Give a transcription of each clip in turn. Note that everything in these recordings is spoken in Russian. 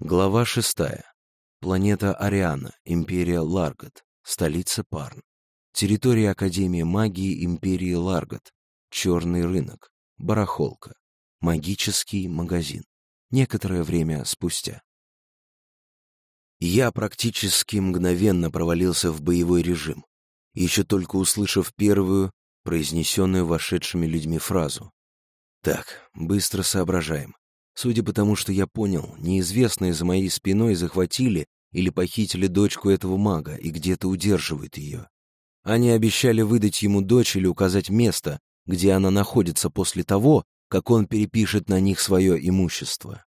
Глава шестая. Планета Ариана, Империя Ларгот, столица Парн. Территория Академии магии Империи Ларгот. Черный рынок. Барахолка. Магический магазин. Некоторое время спустя. Я практически мгновенно провалился в боевой режим, еще только услышав первую, произнесенную вошедшими людьми фразу. Так, быстро соображаем. Судя по тому, что я понял, неизвестные за моей спиной захватили или похитили дочку этого мага и где-то удерживают ее. Они обещали выдать ему дочь или указать место, где она находится после того, как он перепишет на них свое имущество.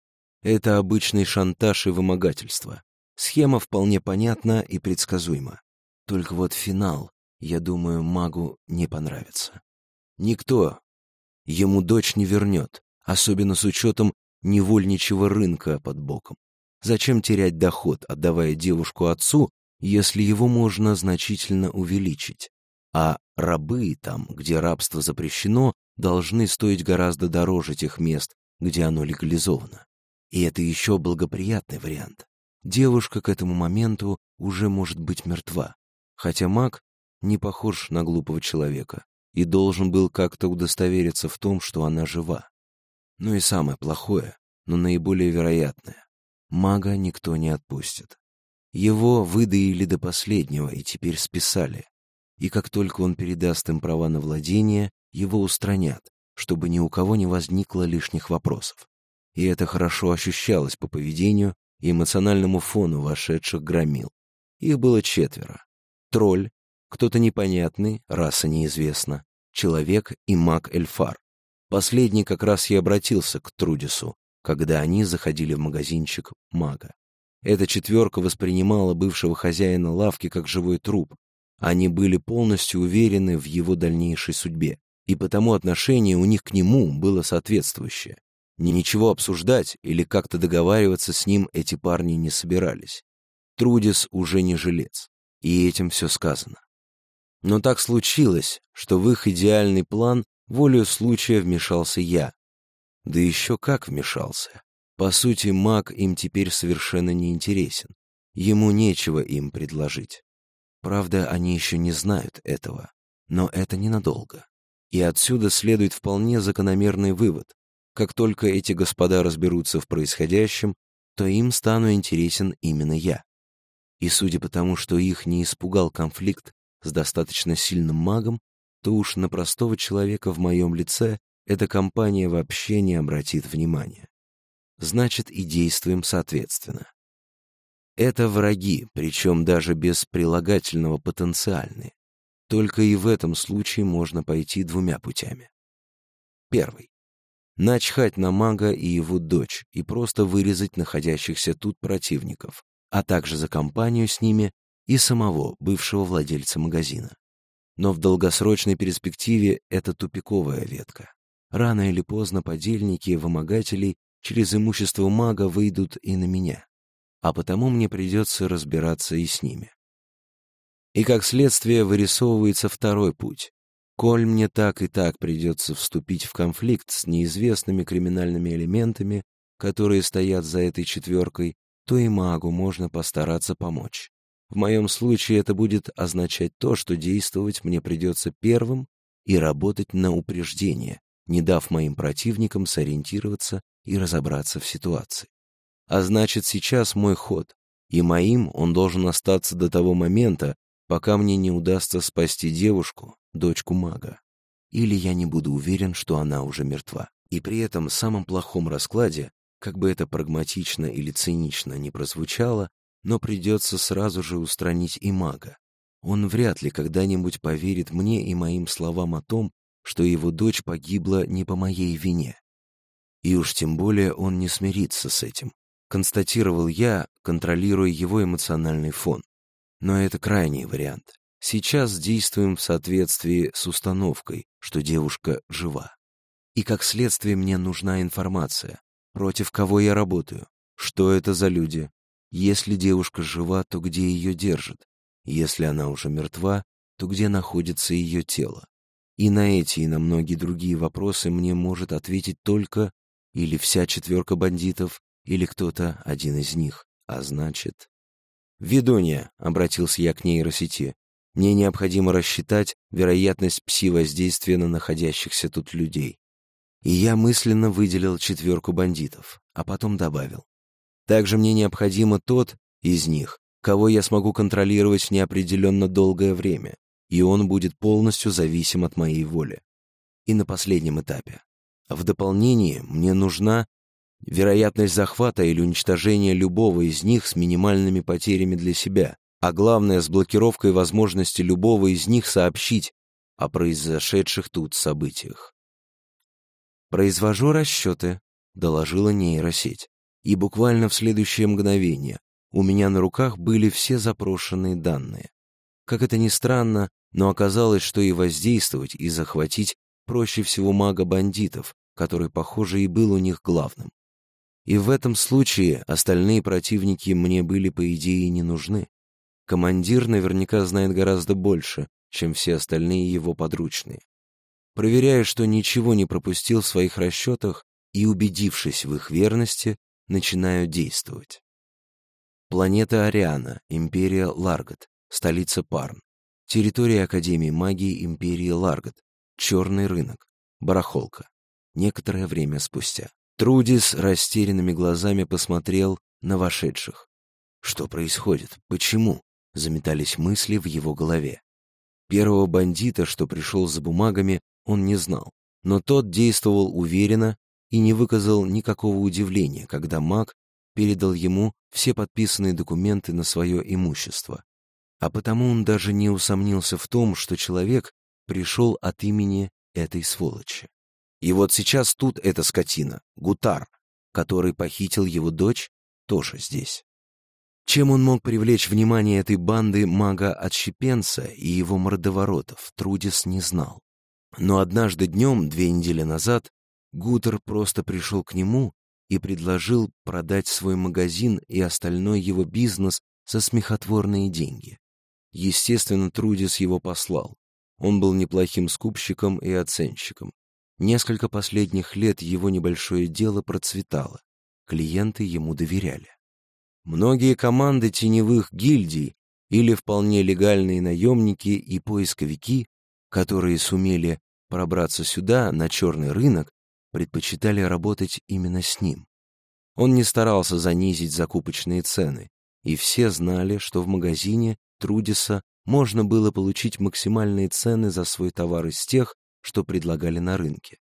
Это обычный шантаж и вымогательство. Схема вполне понятна и предсказуема. Только вот финал, я думаю, магу не понравится. Никто ему дочь не вернет, особенно с учетом невольничьего рынка под боком. Зачем терять доход, отдавая девушку отцу, если его можно значительно увеличить? А рабы там, где рабство запрещено, должны стоить гораздо дороже тех мест, где оно легализовано. И это еще благоприятный вариант. Девушка к этому моменту уже может быть мертва, хотя маг не похож на глупого человека и должен был как-то удостовериться в том, что она жива. Ну и самое плохое, но наиболее вероятное. Мага никто не отпустит. Его выдаили до последнего и теперь списали. И как только он передаст им права на владение, его устранят, чтобы ни у кого не возникло лишних вопросов. И это хорошо ощущалось по поведению и эмоциональному фону вошедших громил. Их было четверо. Тролль, кто-то непонятный, раса неизвестна, человек и маг Эльфар. Последний как раз и обратился к Трудису, когда они заходили в магазинчик мага. Эта четверка воспринимала бывшего хозяина лавки как живой труп. Они были полностью уверены в его дальнейшей судьбе, и потому отношение у них к нему было соответствующее. Ни ничего обсуждать или как-то договариваться с ним эти парни не собирались. Трудис уже не жилец, и этим все сказано. Но так случилось, что в их идеальный план волею случая вмешался я. Да еще как вмешался. По сути, маг им теперь совершенно не интересен. Ему нечего им предложить. Правда, они еще не знают этого. Но это ненадолго. И отсюда следует вполне закономерный вывод. Как только эти господа разберутся в происходящем, то им стану интересен именно я. И судя по тому, что их не испугал конфликт с достаточно сильным магом, то уж на простого человека в моем лице эта компания вообще не обратит внимания. Значит, и действуем соответственно. Это враги, причем даже без прилагательного потенциальные. Только и в этом случае можно пойти двумя путями. Первый. Начхать на мага и его дочь и просто вырезать находящихся тут противников, а также за компанию с ними и самого бывшего владельца магазина. Но в долгосрочной перспективе это тупиковая ветка. Рано или поздно подельники и вымогателей через имущество мага выйдут и на меня, а потому мне придется разбираться и с ними. И как следствие вырисовывается второй путь. Коль мне так и так придется вступить в конфликт с неизвестными криминальными элементами, которые стоят за этой четверкой, то и магу можно постараться помочь. В моем случае это будет означать то, что действовать мне придется первым и работать на упреждение, не дав моим противникам сориентироваться и разобраться в ситуации. А значит, сейчас мой ход, и моим он должен остаться до того момента, пока мне не удастся спасти девушку, дочку мага. Или я не буду уверен, что она уже мертва. И при этом в самом плохом раскладе, как бы это прагматично или цинично не прозвучало, но придется сразу же устранить и мага. Он вряд ли когда-нибудь поверит мне и моим словам о том, что его дочь погибла не по моей вине. И уж тем более он не смирится с этим, констатировал я, контролируя его эмоциональный фон. Но это крайний вариант. Сейчас действуем в соответствии с установкой, что девушка жива. И как следствие мне нужна информация, против кого я работаю, что это за люди, если девушка жива, то где ее держат? Если она уже мертва, то где находится ее тело? И на эти и на многие другие вопросы мне может ответить только или вся четверка бандитов, или кто-то один из них, а значит... «Ведунья», — обратился я к нейросети, — «мне необходимо рассчитать вероятность пси-воздействия на находящихся тут людей». И я мысленно выделил четверку бандитов, а потом добавил. Также мне необходимо тот из них, кого я смогу контролировать неопределенно долгое время, и он будет полностью зависим от моей воли. И на последнем этапе. В дополнение мне нужна вероятность захвата или уничтожения любого из них с минимальными потерями для себя, а главное, с блокировкой возможности любого из них сообщить о произошедших тут событиях. «Произвожу расчеты», — доложила нейросеть. И буквально в следующее мгновение у меня на руках были все запрошенные данные. Как это ни странно, но оказалось, что и воздействовать, и захватить проще всего мага-бандитов, который, похоже, и был у них главным. И в этом случае остальные противники мне были, по идее, не нужны. Командир наверняка знает гораздо больше, чем все остальные его подручные. Проверяя, что ничего не пропустил в своих расчетах, и убедившись в их верности, начинаю действовать. Планета Ариана, Империя Ларгат, столица Парн. Территория Академии магии Империи Ларгат, черный рынок, барахолка. Некоторое время спустя. Трудис растерянными глазами посмотрел на вошедших. Что происходит? Почему? Заметались мысли в его голове. Первого бандита, что пришел за бумагами, он не знал, но тот действовал уверенно и не выказал никакого удивления, когда маг передал ему все подписанные документы на свое имущество. А потому он даже не усомнился в том, что человек пришел от имени этой сволочи. И вот сейчас тут эта скотина, Гутар, который похитил его дочь, тоже здесь. Чем он мог привлечь внимание этой банды мага-отщепенца и его мордоворотов, Трудис не знал. Но однажды днем, две недели назад, Гутер просто пришел к нему и предложил продать свой магазин и остальной его бизнес за смехотворные деньги. Естественно, Трудис его послал. Он был неплохим скупщиком и оценщиком. Несколько последних лет его небольшое дело процветало. Клиенты ему доверяли. Многие команды теневых гильдий или вполне легальные наемники и поисковики, которые сумели пробраться сюда, на черный рынок, предпочитали работать именно с ним. Он не старался занизить закупочные цены, и все знали, что в магазине Трудиса можно было получить максимальные цены за свой товар из тех, что предлагали на рынке.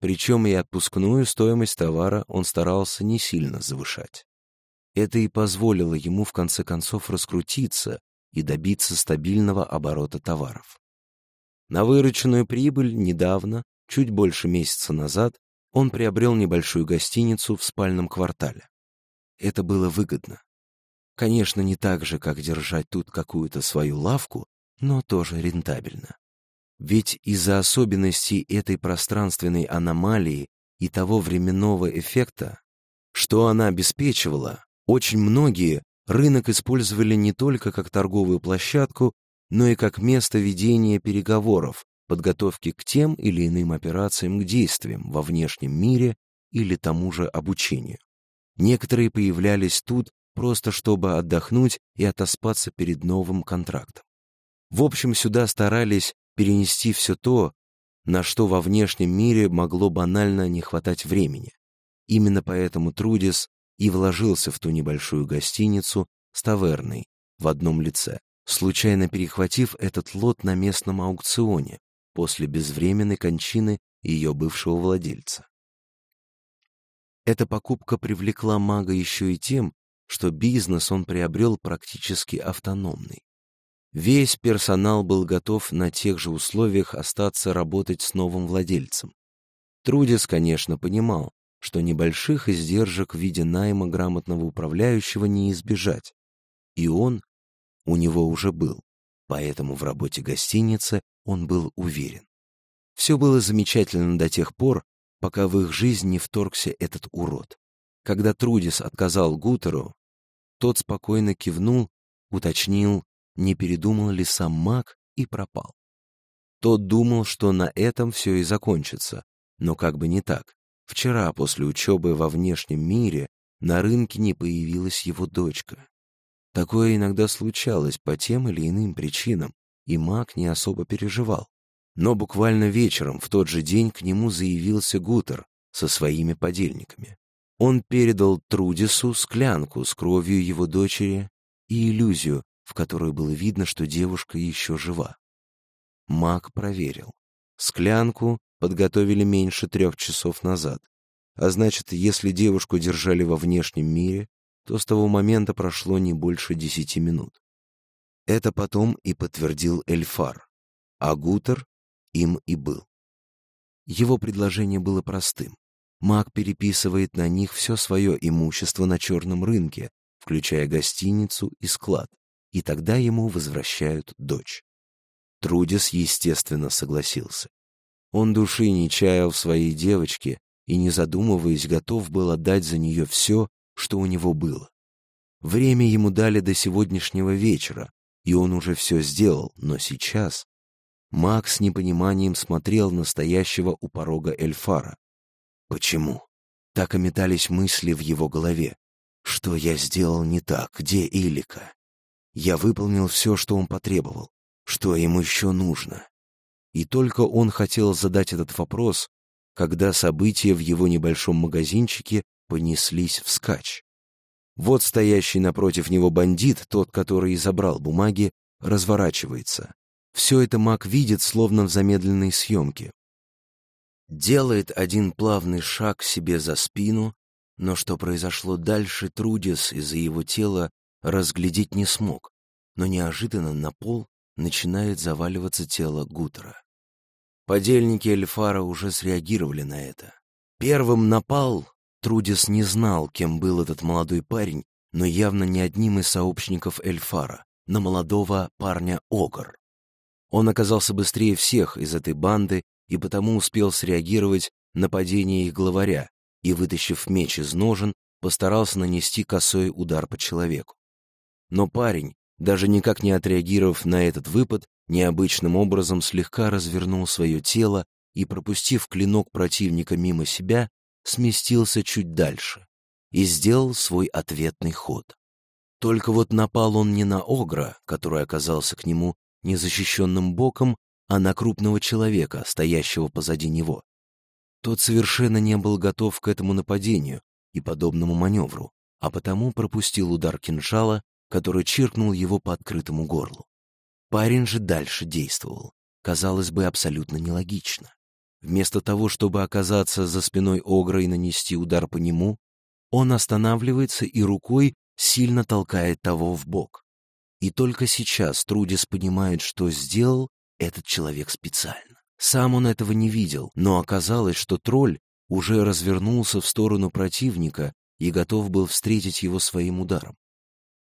Причем и отпускную стоимость товара он старался не сильно завышать. Это и позволило ему в конце концов раскрутиться и добиться стабильного оборота товаров. На вырученную прибыль недавно Чуть больше месяца назад он приобрел небольшую гостиницу в спальном квартале. Это было выгодно. Конечно, не так же, как держать тут какую-то свою лавку, но тоже рентабельно. Ведь из-за особенностей этой пространственной аномалии и того временного эффекта, что она обеспечивала, очень многие рынок использовали не только как торговую площадку, но и как место ведения переговоров, подготовки к тем или иным операциям, к действиям во внешнем мире или тому же обучению. Некоторые появлялись тут просто чтобы отдохнуть и отоспаться перед новым контрактом. В общем, сюда старались перенести все то, на что во внешнем мире могло банально не хватать времени. Именно поэтому Трудис и вложился в ту небольшую гостиницу с таверной в одном лице, случайно перехватив этот лот на местном аукционе, после безвременной кончины ее бывшего владельца. Эта покупка привлекла мага еще и тем, что бизнес он приобрел практически автономный. Весь персонал был готов на тех же условиях остаться работать с новым владельцем. Трудис, конечно, понимал, что небольших издержек в виде найма грамотного управляющего не избежать. И он у него уже был, поэтому в работе гостиницы он был уверен. Все было замечательно до тех пор, пока в их жизнь не вторгся этот урод. Когда Трудис отказал Гутеру, тот спокойно кивнул, уточнил, не передумал ли сам маг, и пропал. Тот думал, что на этом все и закончится, но как бы не так. Вчера, после учебы во внешнем мире, на рынке не появилась его дочка. Такое иногда случалось по тем или иным причинам, и маг не особо переживал. Но буквально вечером в тот же день к нему заявился Гутер со своими подельниками. Он передал Трудису склянку с кровью его дочери и иллюзию, в которой было видно, что девушка еще жива. Маг проверил. Склянку подготовили меньше трех часов назад. А значит, если девушку держали во внешнем мире, то с того момента прошло не больше десяти минут. Это потом и подтвердил Эльфар, а Гутер им и был. Его предложение было простым. Маг переписывает на них все свое имущество на черном рынке, включая гостиницу и склад, и тогда ему возвращают дочь. Трудис, естественно, согласился. Он души не чаял своей девочке и, не задумываясь, готов был отдать за нее все, что у него было. Время ему дали до сегодняшнего вечера, и он уже все сделал, но сейчас... Макс с непониманием смотрел на стоящего у порога Эльфара. Почему? Так и метались мысли в его голове. Что я сделал не так? Где Илика? Я выполнил все, что он потребовал. Что ему еще нужно? И только он хотел задать этот вопрос, когда события в его небольшом магазинчике понеслись вскачь. Вот стоящий напротив него бандит, тот, который и забрал бумаги, разворачивается. Все это маг видит, словно в замедленной съемке. Делает один плавный шаг себе за спину, но что произошло дальше, Трудис из-за его тела разглядеть не смог, но неожиданно на пол начинает заваливаться тело Гутера. Подельники Эльфара уже среагировали на это. Первым напал, Трудис не знал, кем был этот молодой парень, но явно не одним из сообщников Эльфара, на молодого парня Огр. Он оказался быстрее всех из этой банды и потому успел среагировать на падение их главаря и, вытащив меч из ножен, постарался нанести косой удар по человеку. Но парень, даже никак не отреагировав на этот выпад, необычным образом слегка развернул свое тело и, пропустив клинок противника мимо себя, сместился чуть дальше и сделал свой ответный ход. Только вот напал он не на Огра, который оказался к нему незащищенным боком, а на крупного человека, стоящего позади него. Тот совершенно не был готов к этому нападению и подобному маневру, а потому пропустил удар кинжала, который чиркнул его по открытому горлу. Парень же дальше действовал. Казалось бы, абсолютно нелогично. Вместо того, чтобы оказаться за спиной Огра и нанести удар по нему, он останавливается и рукой сильно толкает того в бок. И только сейчас Трудис понимает, что сделал этот человек специально. Сам он этого не видел, но оказалось, что тролль уже развернулся в сторону противника и готов был встретить его своим ударом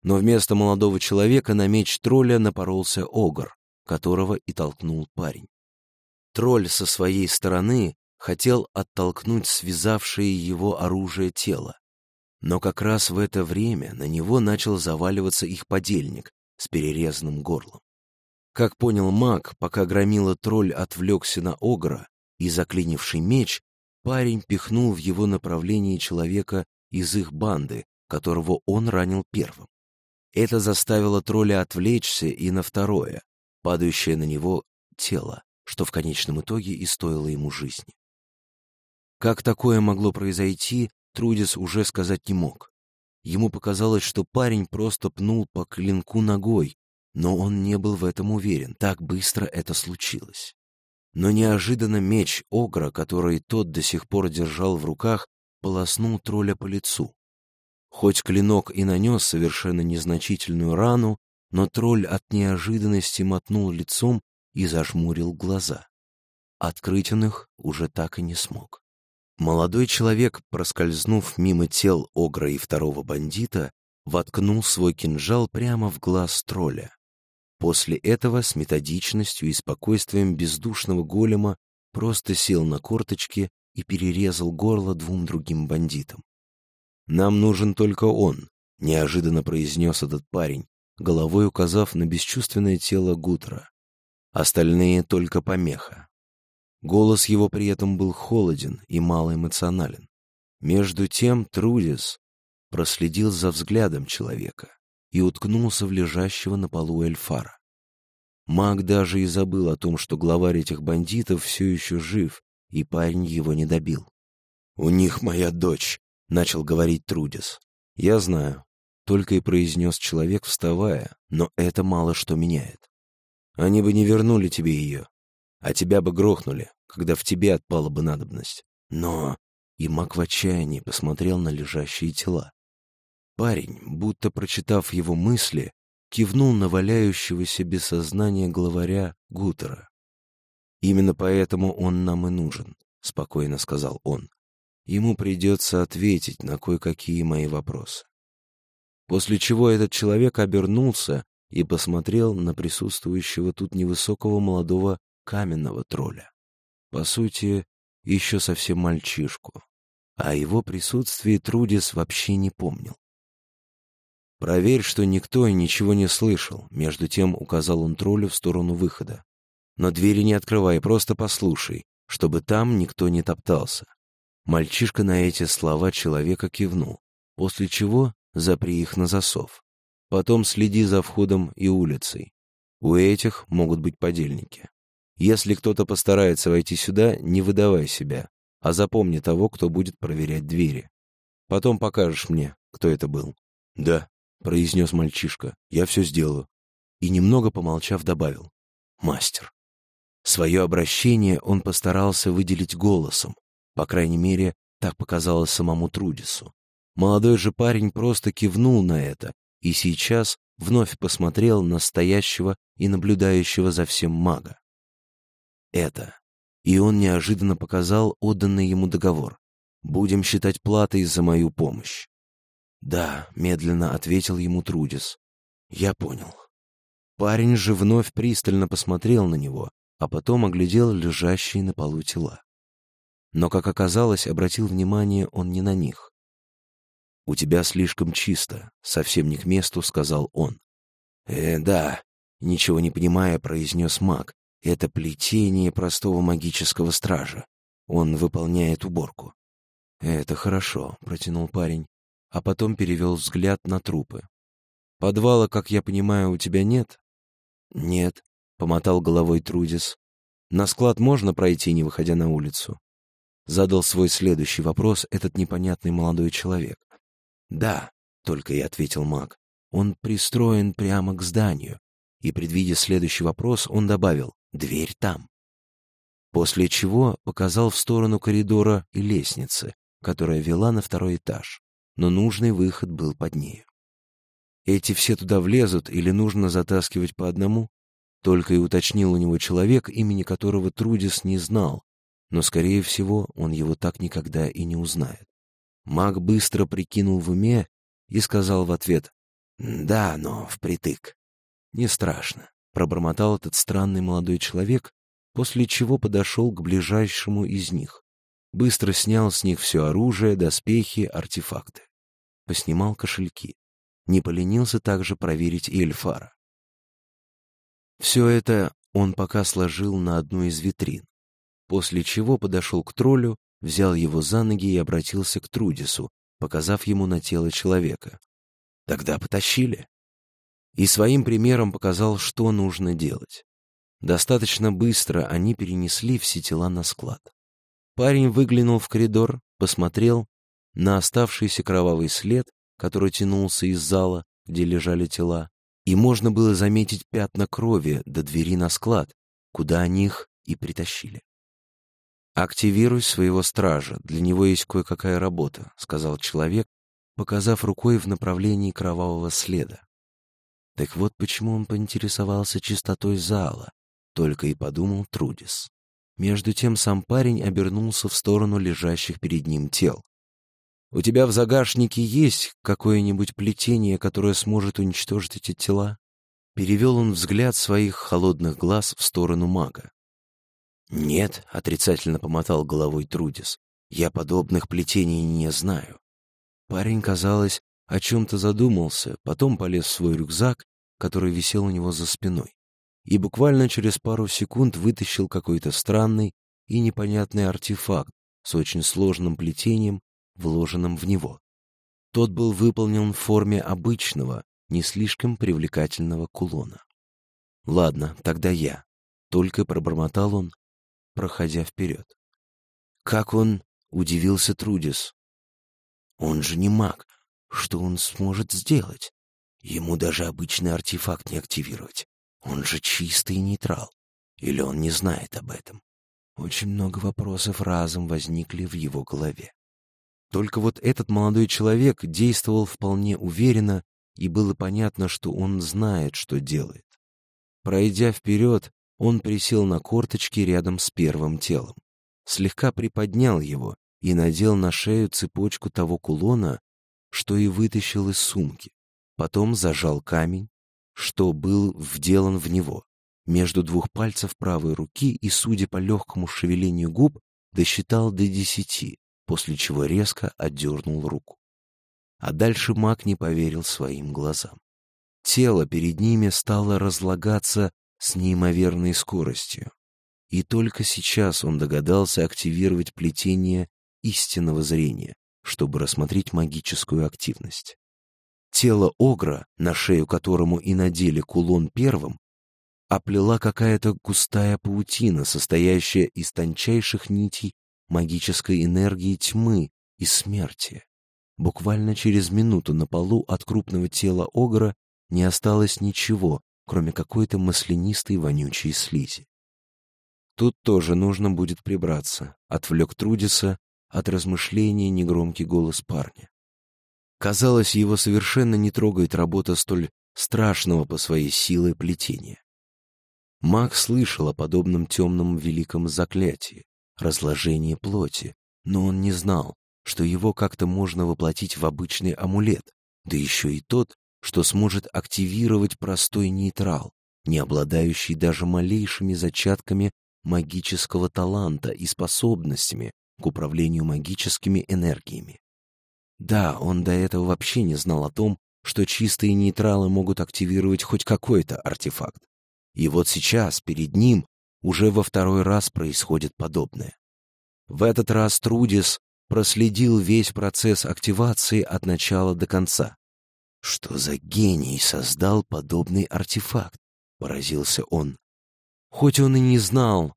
но вместо молодого человека на меч тролля напоролся огр, которого и толкнул парень. Тролль со своей стороны хотел оттолкнуть связавшее его оружие тело, но как раз в это время на него начал заваливаться их подельник с перерезанным горлом. Как понял маг, пока громила тролль отвлекся на огра и заклинивший меч, парень пихнул в его направлении человека из их банды, которого он ранил первым. Это заставило тролля отвлечься и на второе, падающее на него тело, что в конечном итоге и стоило ему жизни. Как такое могло произойти, Трудис уже сказать не мог. Ему показалось, что парень просто пнул по клинку ногой, но он не был в этом уверен, так быстро это случилось. Но неожиданно меч Огра, который тот до сих пор держал в руках, полоснул тролля по лицу. Хоть клинок и нанес совершенно незначительную рану, но тролль от неожиданности мотнул лицом и зажмурил глаза. Открыть он их уже так и не смог. Молодой человек, проскользнув мимо тел Огра и второго бандита, воткнул свой кинжал прямо в глаз тролля. После этого с методичностью и спокойствием бездушного голема просто сел на корточки и перерезал горло двум другим бандитам. «Нам нужен только он», — неожиданно произнес этот парень, головой указав на бесчувственное тело Гутра. Остальные только помеха. Голос его при этом был холоден и малоэмоционален. Между тем Трудис, проследил за взглядом человека и уткнулся в лежащего на полу Эльфара. Маг даже и забыл о том, что главарь этих бандитов все еще жив, и парень его не добил. «У них моя дочь», — начал говорить Трудис. «Я знаю», — только и произнес человек, вставая, но это мало что меняет. «Они бы не вернули тебе ее, а тебя бы грохнули, когда в тебе отпала бы надобность. Но...» И маг в отчаянии посмотрел на лежащие тела. Парень, будто прочитав его мысли, кивнул на валяющегося без сознания главаря Гутера. «Именно поэтому он нам и нужен», — спокойно сказал он. «Ему придется ответить на кое-какие мои вопросы». После чего этот человек обернулся и посмотрел на присутствующего тут невысокого молодого каменного тролля. По сути, еще совсем мальчишку. А о его присутствии Трудис вообще не помнил. «Проверь, что никто и ничего не слышал», — между тем указал он троллю в сторону выхода. «Но двери не открывай, просто послушай, чтобы там никто не топтался». Мальчишка на эти слова человека кивнул, после чего запри их на засов. Потом следи за входом и улицей. У этих могут быть подельники. Если кто-то постарается войти сюда, не выдавай себя, а запомни того, кто будет проверять двери. Потом покажешь мне, кто это был. Да, — произнес мальчишка. «Я все сделаю». И немного помолчав добавил. «Мастер». Свое обращение он постарался выделить голосом. По крайней мере, так показалось самому Трудису. Молодой же парень просто кивнул на это и сейчас вновь посмотрел на стоящего и наблюдающего за всем мага. Это. И он неожиданно показал отданный ему договор. «Будем считать платой за мою помощь. «Да», — медленно ответил ему Трудис. «Я понял». Парень же вновь пристально посмотрел на него, а потом оглядел лежащие на полу тела. Но, как оказалось, обратил внимание он не на них. «У тебя слишком чисто», — совсем не к месту сказал он. «Э, да», — ничего не понимая, произнес маг. «Это плетение простого магического стража. Он выполняет уборку». «Это хорошо», — протянул парень а потом перевел взгляд на трупы. «Подвала, как я понимаю, у тебя нет?» «Нет», — помотал головой Трудис. «На склад можно пройти, не выходя на улицу?» Задал свой следующий вопрос этот непонятный молодой человек. «Да», — только и ответил маг. «Он пристроен прямо к зданию». И, предвидя следующий вопрос, он добавил «Дверь там». После чего показал в сторону коридора и лестницы, которая вела на второй этаж но нужный выход был под нею. Эти все туда влезут или нужно затаскивать по одному? Только и уточнил у него человек, имени которого Трудис не знал, но, скорее всего, он его так никогда и не узнает. Маг быстро прикинул в уме и сказал в ответ «Да, но впритык». «Не страшно», — пробормотал этот странный молодой человек, после чего подошел к ближайшему из них быстро снял с них все оружие, доспехи, артефакты. Поснимал кошельки. Не поленился также проверить и Эльфара. Все это он пока сложил на одну из витрин, после чего подошел к троллю, взял его за ноги и обратился к Трудису, показав ему на тело человека. Тогда потащили. И своим примером показал, что нужно делать. Достаточно быстро они перенесли все тела на склад. Парень выглянул в коридор, посмотрел на оставшийся кровавый след, который тянулся из зала, где лежали тела, и можно было заметить пятна крови до двери на склад, куда они их и притащили. «Активируй своего стража, для него есть кое-какая работа», — сказал человек, показав рукой в направлении кровавого следа. Так вот почему он поинтересовался чистотой зала, только и подумал Трудис. Между тем сам парень обернулся в сторону лежащих перед ним тел. «У тебя в загашнике есть какое-нибудь плетение, которое сможет уничтожить эти тела?» Перевел он взгляд своих холодных глаз в сторону мага. «Нет», — отрицательно помотал головой Трудис, — «я подобных плетений не знаю». Парень, казалось, о чем-то задумался, потом полез в свой рюкзак, который висел у него за спиной и буквально через пару секунд вытащил какой-то странный и непонятный артефакт с очень сложным плетением, вложенным в него. Тот был выполнен в форме обычного, не слишком привлекательного кулона. «Ладно, тогда я», — только пробормотал он, проходя вперед. «Как он?» — удивился Трудис. «Он же не маг. Что он сможет сделать? Ему даже обычный артефакт не активировать. Он же чистый нейтрал. Или он не знает об этом?» Очень много вопросов разом возникли в его голове. Только вот этот молодой человек действовал вполне уверенно, и было понятно, что он знает, что делает. Пройдя вперед, он присел на корточки рядом с первым телом, слегка приподнял его и надел на шею цепочку того кулона, что и вытащил из сумки. Потом зажал камень, что был вделан в него, между двух пальцев правой руки и, судя по легкому шевелению губ, досчитал до десяти, после чего резко отдернул руку. А дальше маг не поверил своим глазам. Тело перед ними стало разлагаться с неимоверной скоростью. И только сейчас он догадался активировать плетение истинного зрения, чтобы рассмотреть магическую активность. Тело Огра, на шею которому и надели кулон первым, оплела какая-то густая паутина, состоящая из тончайших нитей магической энергии тьмы и смерти. Буквально через минуту на полу от крупного тела Огра не осталось ничего, кроме какой-то маслянистой вонючей слизи. Тут тоже нужно будет прибраться, отвлек Трудиса от размышления негромкий голос парня. Казалось, его совершенно не трогает работа столь страшного по своей силе плетения. Маг слышал о подобном темном великом заклятии, разложении плоти, но он не знал, что его как-то можно воплотить в обычный амулет, да еще и тот, что сможет активировать простой нейтрал, не обладающий даже малейшими зачатками магического таланта и способностями к управлению магическими энергиями. Да, он до этого вообще не знал о том, что чистые нейтралы могут активировать хоть какой-то артефакт. И вот сейчас перед ним уже во второй раз происходит подобное. В этот раз Трудис проследил весь процесс активации от начала до конца. Что за гений создал подобный артефакт? Поразился он. Хоть он и не знал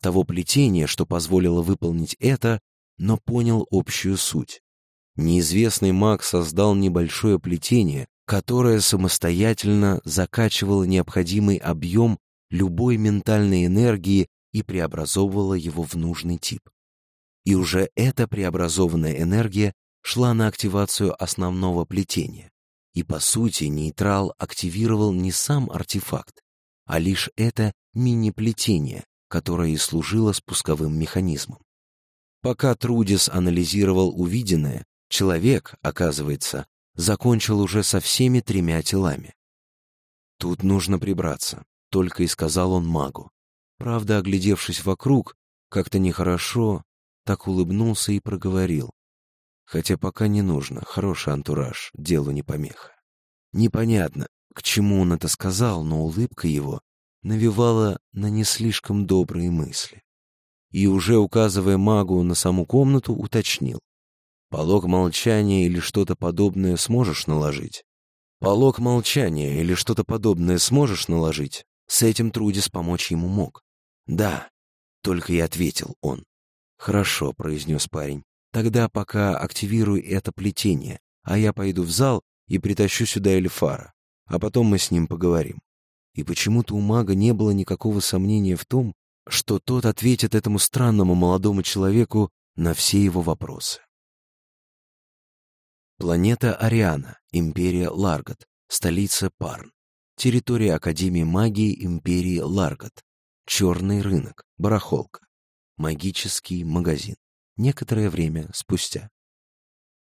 того плетения, что позволило выполнить это, но понял общую суть. Неизвестный маг создал небольшое плетение, которое самостоятельно закачивало необходимый объем любой ментальной энергии и преобразовывало его в нужный тип. И уже эта преобразованная энергия шла на активацию основного плетения. И по сути нейтрал активировал не сам артефакт, а лишь это мини-плетение, которое и служило спусковым механизмом. Пока Трудис анализировал увиденное, человек, оказывается, закончил уже со всеми тремя телами. «Тут нужно прибраться», — только и сказал он магу. Правда, оглядевшись вокруг, как-то нехорошо, так улыбнулся и проговорил. Хотя пока не нужно, хороший антураж, делу не помеха. Непонятно, к чему он это сказал, но улыбка его навевала на не слишком добрые мысли. И уже указывая магу на саму комнату, уточнил. Полог молчания или что-то подобное сможешь наложить? Полог молчания или что-то подобное сможешь наложить? С этим Трудис помочь ему мог. Да, только и ответил он. Хорошо, произнес парень. Тогда пока активируй это плетение, а я пойду в зал и притащу сюда Эльфара, а потом мы с ним поговорим. И почему-то у мага не было никакого сомнения в том, что тот ответит этому странному молодому человеку на все его вопросы. Планета Ариана, Империя Ларгат, столица Парн. Территория Академии магии Империи Ларгат. Черный рынок, барахолка. Магический магазин. Некоторое время спустя.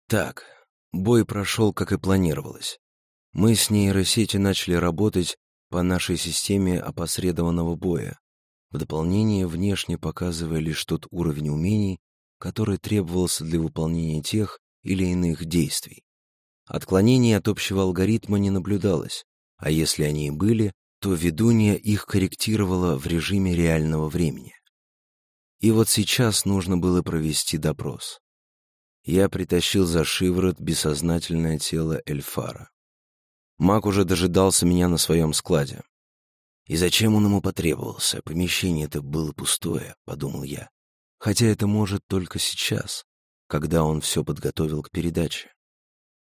Так, бой прошел, как и планировалось. Мы с нейросетью начали работать по нашей системе опосредованного боя, в дополнение внешне показывая лишь тот уровень умений, который требовался для выполнения тех или иных действий. Отклонений от общего алгоритма не наблюдалось, а если они и были, то ведунья их корректировала в режиме реального времени. И вот сейчас нужно было провести допрос. Я притащил за шиворот бессознательное тело Эльфара. Маг уже дожидался меня на своем складе. И зачем он ему потребовался? Помещение-то было пустое, подумал я. Хотя это может только сейчас, когда он все подготовил к передаче.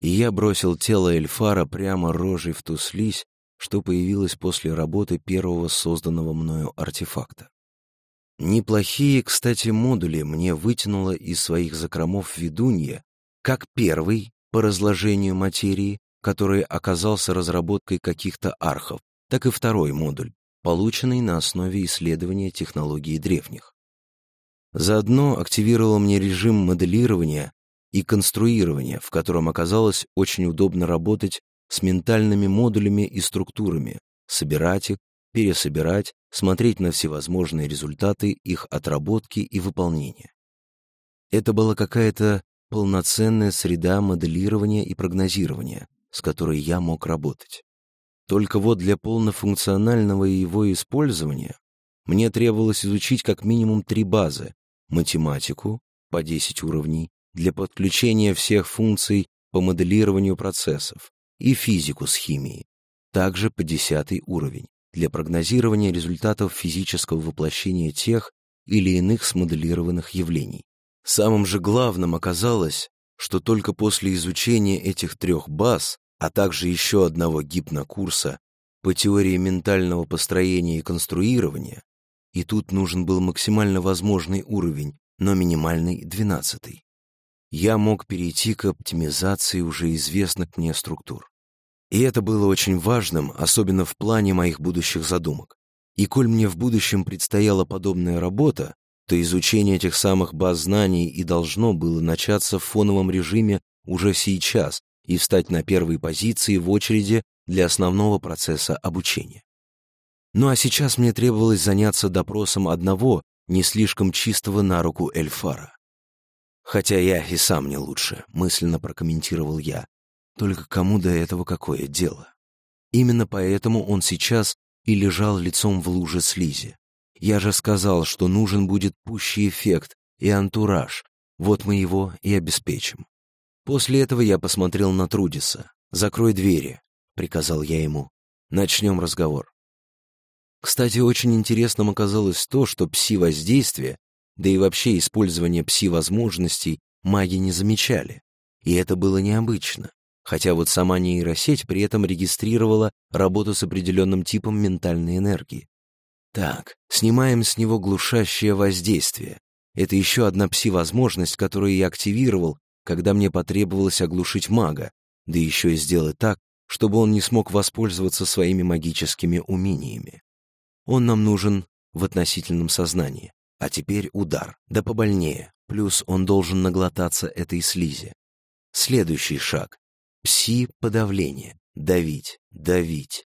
И я бросил тело Эльфара прямо рожей в ту слизь, что появилась после работы первого созданного мною артефакта. Неплохие, кстати, модули мне вытянуло из своих закромов ведунья, как первый по разложению материи, который оказался разработкой каких-то архов, так и второй модуль, полученный на основе исследования технологий древних. Заодно активировал мне режим моделирования и конструирования, в котором оказалось очень удобно работать с ментальными модулями и структурами, собирать их, пересобирать, смотреть на всевозможные результаты их отработки и выполнения. Это была какая-то полноценная среда моделирования и прогнозирования, с которой я мог работать. Только вот для полнофункционального его использования мне требовалось изучить как минимум три базы — математику по 10 уровней, для подключения всех функций по моделированию процессов, и физику с химией, также по 10 уровень, для прогнозирования результатов физического воплощения тех или иных смоделированных явлений. Самым же главным оказалось, что только после изучения этих трех баз, а также еще одного гипнокурса по теории ментального построения и конструирования, и тут нужен был максимально возможный уровень, но минимальный — двенадцатый, я мог перейти к оптимизации уже известных мне структур. И это было очень важным, особенно в плане моих будущих задумок. И коль мне в будущем предстояла подобная работа, то изучение этих самых баз знаний и должно было начаться в фоновом режиме уже сейчас и встать на первые позиции в очереди для основного процесса обучения. Ну а сейчас мне требовалось заняться допросом одного, не слишком чистого на руку Эльфара. Хотя я и сам не лучше, мысленно прокомментировал я. Только кому до этого какое дело? Именно поэтому он сейчас и лежал лицом в луже слизи. Я же сказал, что нужен будет пущий эффект и антураж. Вот мы его и обеспечим. После этого я посмотрел на Трудиса. «Закрой двери», — приказал я ему. «Начнем разговор». Кстати, очень интересным оказалось то, что пси-воздействие да и вообще использование пси-возможностей маги не замечали. И это было необычно. Хотя вот сама нейросеть при этом регистрировала работу с определенным типом ментальной энергии. Так, снимаем с него глушащее воздействие. Это еще одна пси-возможность, которую я активировал, когда мне потребовалось оглушить мага, да еще и сделать так, чтобы он не смог воспользоваться своими магическими умениями. Он нам нужен в относительном сознании. А теперь удар, да побольнее, плюс он должен наглотаться этой слизи. Следующий шаг. Пси-подавление. Давить, давить.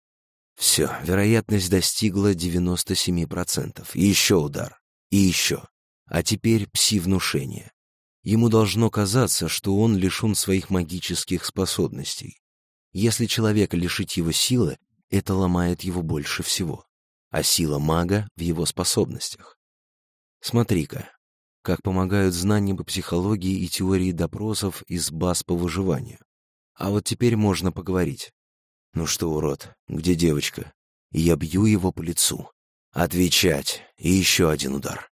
Все, вероятность достигла 97%. И еще удар. И еще. А теперь пси-внушение. Ему должно казаться, что он лишен своих магических способностей. Если человека лишить его силы, это ломает его больше всего. А сила мага в его способностях. Смотри-ка, как помогают знания по психологии и теории допросов из баз по выживанию. А вот теперь можно поговорить. Ну что, урод, где девочка? я бью его по лицу. Отвечать. И еще один удар.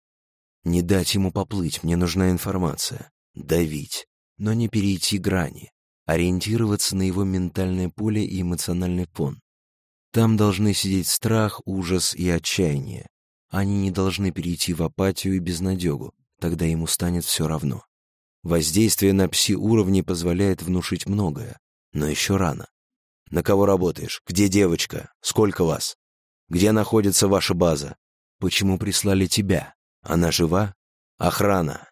Не дать ему поплыть, мне нужна информация. Давить. Но не перейти грани. Ориентироваться на его ментальное поле и эмоциональный фон. Там должны сидеть страх, ужас и отчаяние. Они не должны перейти в апатию и безнадегу, тогда ему станет все равно. Воздействие на пси-уровне позволяет внушить многое, но еще рано. На кого работаешь? Где девочка? Сколько вас? Где находится ваша база? Почему прислали тебя? Она жива? Охрана.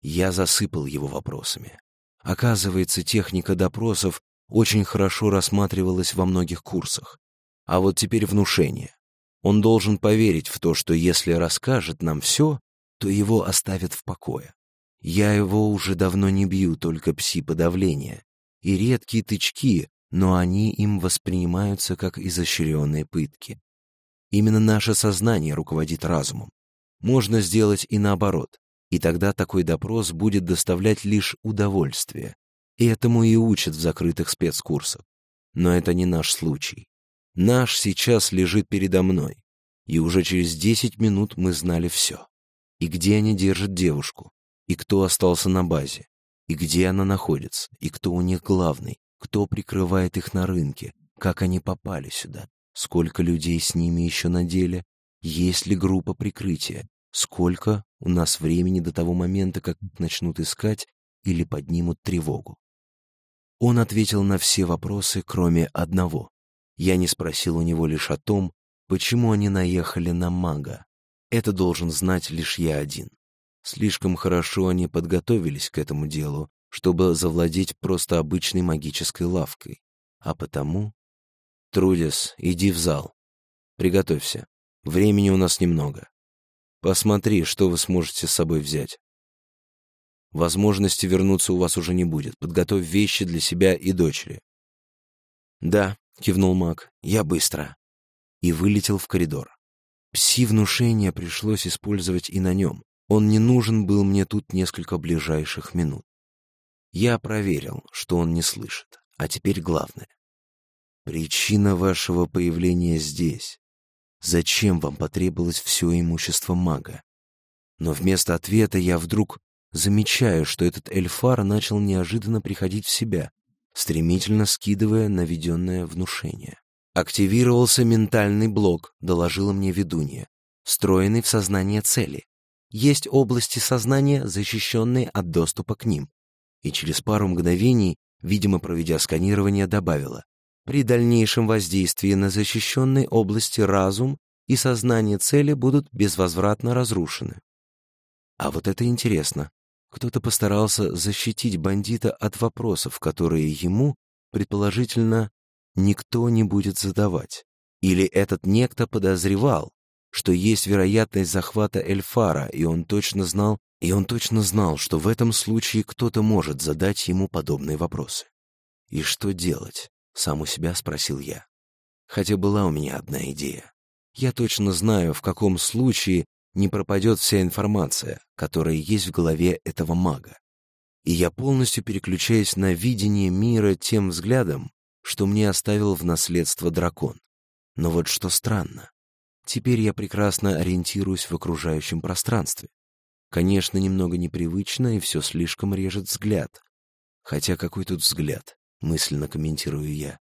Я засыпал его вопросами. Оказывается, техника допросов очень хорошо рассматривалась во многих курсах. А вот теперь внушение. Он должен поверить в то, что если расскажет нам все, то его оставят в покое. Я его уже давно не бью, только пси-подавление. И редкие тычки, но они им воспринимаются как изощренные пытки. Именно наше сознание руководит разумом. Можно сделать и наоборот. И тогда такой допрос будет доставлять лишь удовольствие. И этому и учат в закрытых спецкурсах. Но это не наш случай. Наш сейчас лежит передо мной. И уже через десять минут мы знали все. И где они держат девушку, и кто остался на базе, и где она находится, и кто у них главный, кто прикрывает их на рынке, как они попали сюда, сколько людей с ними еще на деле, есть ли группа прикрытия, сколько у нас времени до того момента, как начнут искать или поднимут тревогу. Он ответил на все вопросы, кроме одного. Я не спросил у него лишь о том, почему они наехали на мага. Это должен знать лишь я один. Слишком хорошо они подготовились к этому делу, чтобы завладеть просто обычной магической лавкой. А потому... Трудис, иди в зал. Приготовься. Времени у нас немного. Посмотри, что вы сможете с собой взять. Возможности вернуться у вас уже не будет. Подготовь вещи для себя и дочери. «Да», — кивнул маг, — «я быстро». И вылетел в коридор. Пси-внушение пришлось использовать и на нем. Он не нужен был мне тут несколько ближайших минут. Я проверил, что он не слышит. А теперь главное. Причина вашего появления здесь. Зачем вам потребовалось все имущество мага? Но вместо ответа я вдруг замечаю, что этот эльфар начал неожиданно приходить в себя, стремительно скидывая наведенное внушение. Активировался ментальный блок, доложила мне ведунья, встроенный в сознание цели. Есть области сознания, защищенные от доступа к ним. И через пару мгновений, видимо, проведя сканирование, добавила. При дальнейшем воздействии на защищенные области разум и сознание цели будут безвозвратно разрушены. А вот это интересно. Кто-то постарался защитить бандита от вопросов, которые ему, предположительно, никто не будет задавать. Или этот некто подозревал, что есть вероятность захвата Эльфара, и он точно знал, и он точно знал, что в этом случае кто-то может задать ему подобные вопросы. И что делать? Сам у себя спросил я. Хотя была у меня одна идея. Я точно знаю, в каком случае не пропадет вся информация, которая есть в голове этого мага. И я полностью переключаюсь на видение мира тем взглядом, что мне оставил в наследство дракон. Но вот что странно. Теперь я прекрасно ориентируюсь в окружающем пространстве. Конечно, немного непривычно, и все слишком режет взгляд. Хотя какой тут взгляд? мысленно комментирую я.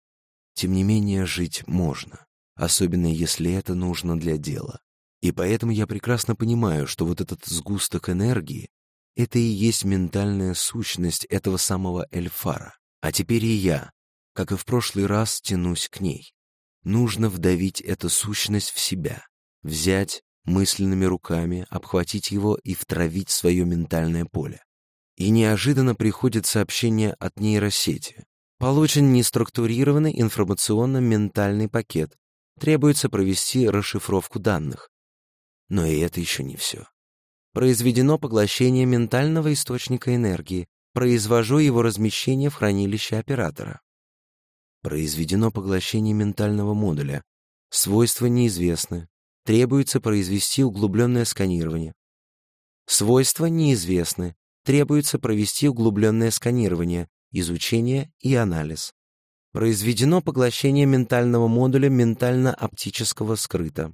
Тем не менее, жить можно, особенно если это нужно для дела. И поэтому я прекрасно понимаю, что вот этот сгусток энергии — это и есть ментальная сущность этого самого Эльфара. А теперь и я, как и в прошлый раз, тянусь к ней. Нужно вдавить эту сущность в себя, взять мысленными руками, обхватить его и втравить в свое ментальное поле. И неожиданно приходит сообщение от нейросети. Получен неструктурированный информационно-ментальный пакет. Требуется провести расшифровку данных. Но и это еще не все. Произведено поглощение ментального источника энергии. Произвожу его размещение в хранилище оператора. Произведено поглощение ментального модуля. Свойства неизвестны. Требуется произвести углубленное сканирование. Свойства неизвестны. Требуется провести углубленное сканирование изучение и анализ. Произведено поглощение ментального модуля ментально-оптического скрыта.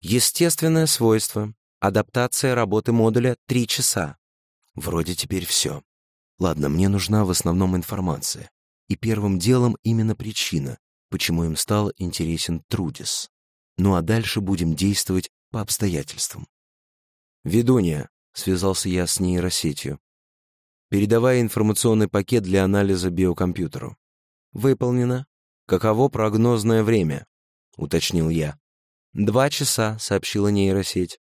Естественное свойство. Адаптация работы модуля 3 часа. Вроде теперь все. Ладно, мне нужна в основном информация. И первым делом именно причина, почему им стал интересен Трудис. Ну а дальше будем действовать по обстоятельствам. «Ведунья», — связался я с нейросетью, передавая информационный пакет для анализа биокомпьютеру. «Выполнено. Каково прогнозное время?» — уточнил я. «Два часа», — сообщила нейросеть.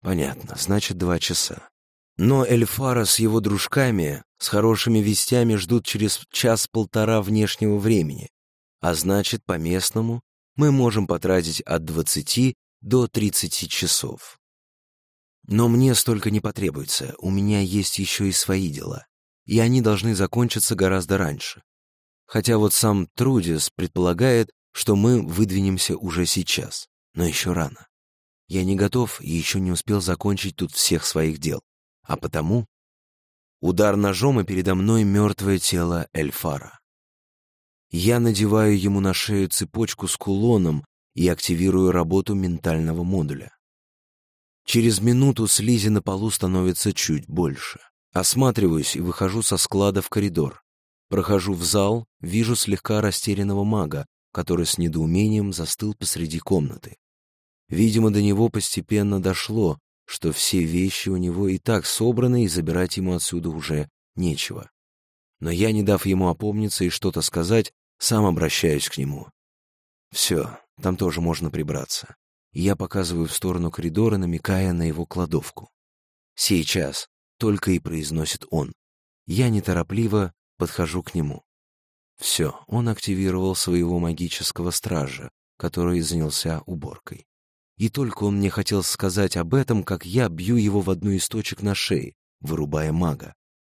«Понятно, значит, два часа. Но Эльфара с его дружками с хорошими вестями ждут через час-полтора внешнего времени, а значит, по-местному мы можем потратить от двадцати до тридцати часов. Но мне столько не потребуется, у меня есть еще и свои дела, и они должны закончиться гораздо раньше. Хотя вот сам Трудис предполагает, что мы выдвинемся уже сейчас, но еще рано. Я не готов и еще не успел закончить тут всех своих дел. А потому удар ножом, и передо мной мертвое тело Эльфара. Я надеваю ему на шею цепочку с кулоном и активирую работу ментального модуля. Через минуту слизи на полу становится чуть больше. Осматриваюсь и выхожу со склада в коридор. Прохожу в зал, вижу слегка растерянного мага, который с недоумением застыл посреди комнаты. Видимо, до него постепенно дошло, что все вещи у него и так собраны, и забирать ему отсюда уже нечего. Но я, не дав ему опомниться и что-то сказать, сам обращаюсь к нему. Все, там тоже можно прибраться. Я показываю в сторону коридора, намекая на его кладовку. «Сейчас», — только и произносит он. Я неторопливо подхожу к нему. Все, он активировал своего магического стража, который занялся уборкой. И только он мне хотел сказать об этом, как я бью его в одну из точек на шее, вырубая мага.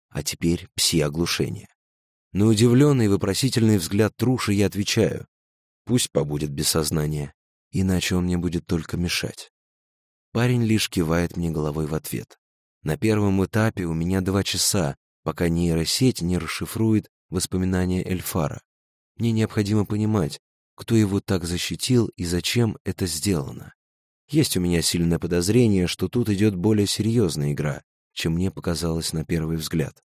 А теперь пси-оглушение. На удивленный вопросительный взгляд Труши я отвечаю. Пусть побудет без сознания иначе он мне будет только мешать. Парень лишь кивает мне головой в ответ. На первом этапе у меня два часа, пока нейросеть не расшифрует воспоминания Эльфара. Мне необходимо понимать, кто его так защитил и зачем это сделано. Есть у меня сильное подозрение, что тут идет более серьезная игра, чем мне показалось на первый взгляд.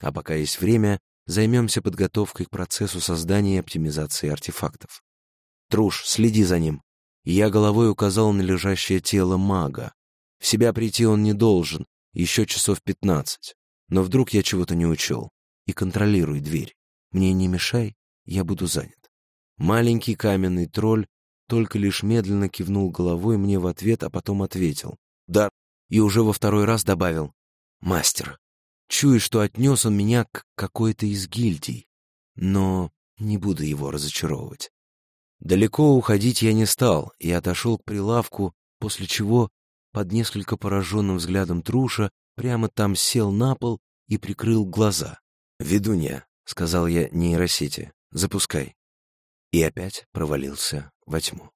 А пока есть время, займемся подготовкой к процессу создания и оптимизации артефактов. Труш, следи за ним. Я головой указал на лежащее тело мага. В себя прийти он не должен, еще часов пятнадцать. Но вдруг я чего-то не учел. И контролируй дверь. Мне не мешай, я буду занят. Маленький каменный тролль только лишь медленно кивнул головой мне в ответ, а потом ответил. «Да». И уже во второй раз добавил. «Мастер». Чую, что отнес он меня к какой-то из гильдий. Но не буду его разочаровывать. Далеко уходить я не стал и отошел к прилавку, после чего, под несколько пораженным взглядом Труша, прямо там сел на пол и прикрыл глаза. «Ведунья», — сказал я нейросети, — «запускай». И опять провалился во тьму.